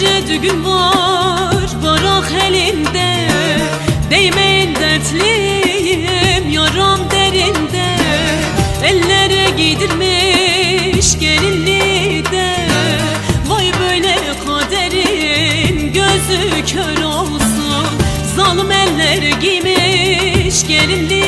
düğün var Varak elinde. Değmeyin dertliyim Yaram derinde. Ellere giydirmiş gelinliği de. Vay böyle kaderin Gözü kör olsun. Zalim eller giymiş gelinliği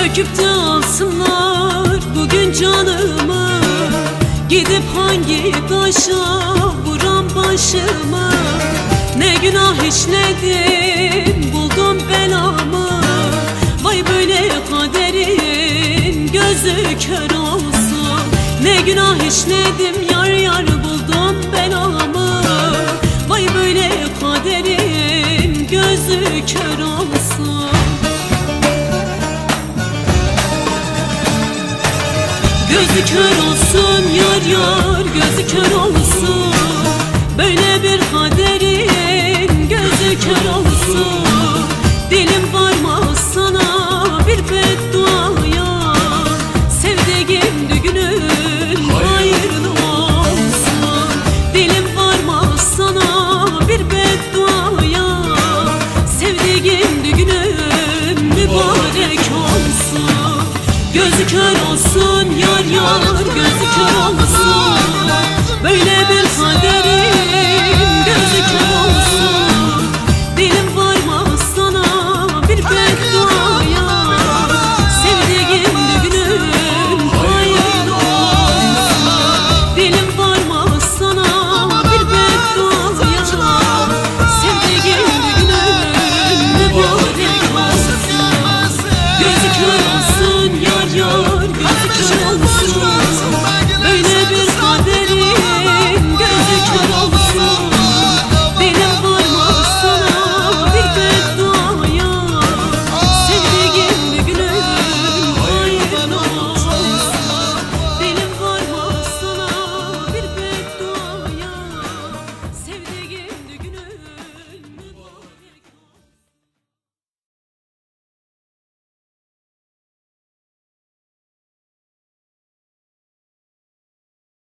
Söküp de alsınlar bugün canımı. Gidip hangi taşa vuram başımı? Ne günah işledim buldum belamı. Vay böyle kaderin gözü kör olsun Ne günah işledim yar yar buldum belamı. Vay böyle kaderin gözü kör olsun Gözü kör olsun yar yar gözü kör olsun. Böyle bir kaderin gözü kör olsun. Dilim varmaz sana bir bedduaya Sevdiğim düğünün hayırlı olsun. Dilim varmaz sana bir bedduaya Sevdiğim düğünün mübarek olsun. Gözü kör olsun yar yar gözü kör olsun olsun